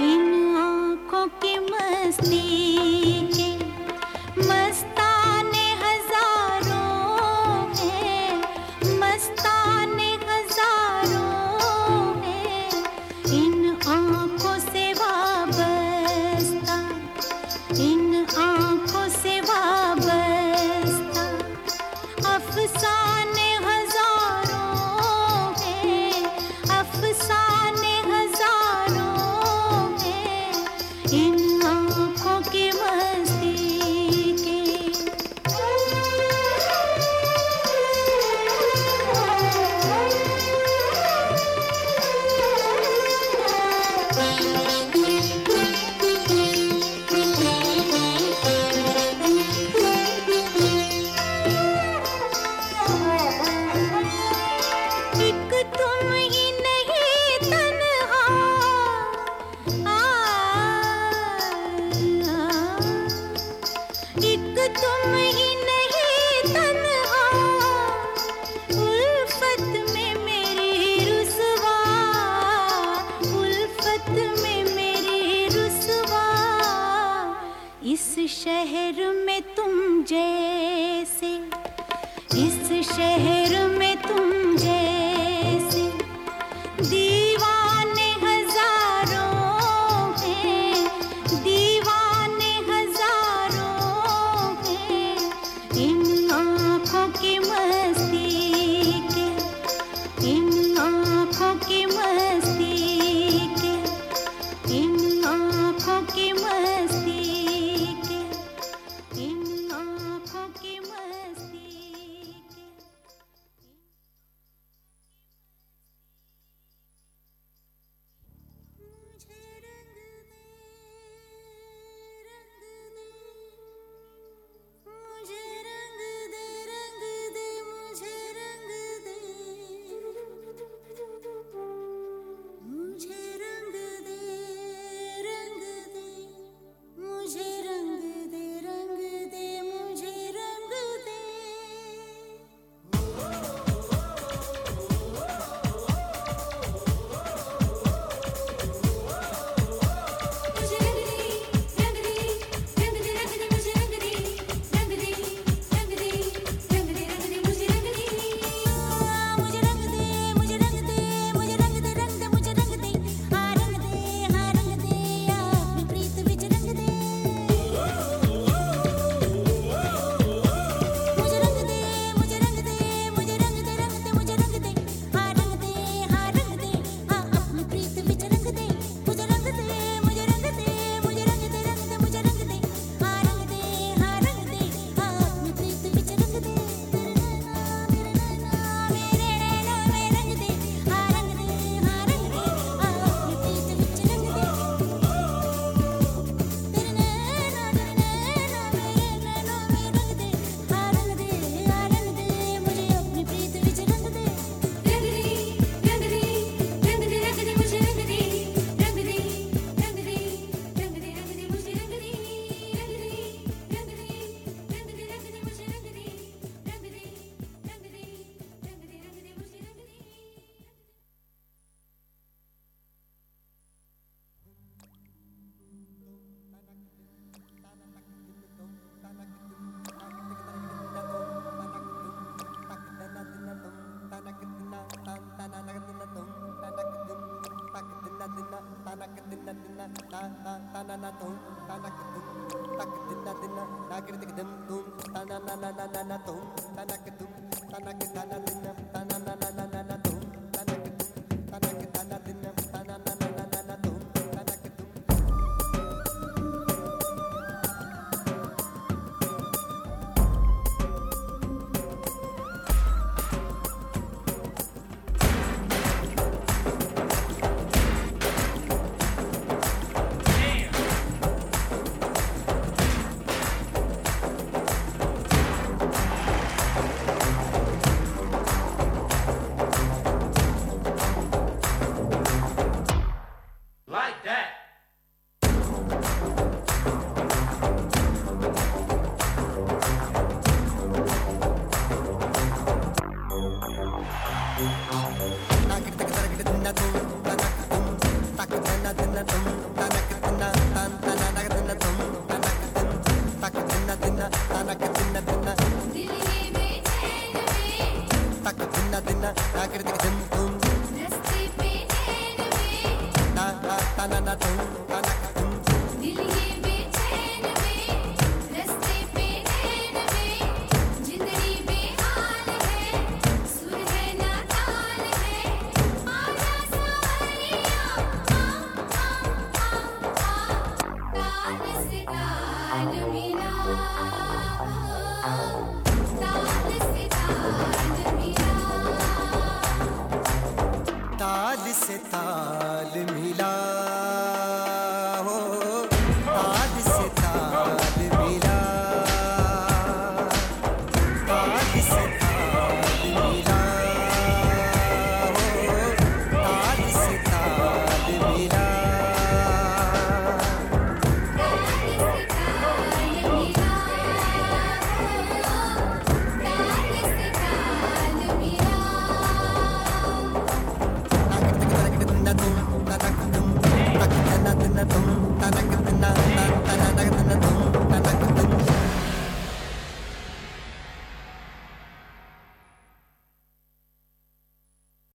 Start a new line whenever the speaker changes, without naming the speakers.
इन की मस्ती। इस शहर में तुम जैसे दीवाने हज़ारों हैं, दीवाने की मस्ती के, इन की मस्ती के, इन की मस्ती के, इन की मस्ती
na na tum tanak tum tak din na din na nagritik tum tanana na na na tum tum నాకు చిన్న తిన్న నాకు చిన్న తిన్న ఆకృతికి చెందుతుంది తన నాకు
Sit down. Stop this, it's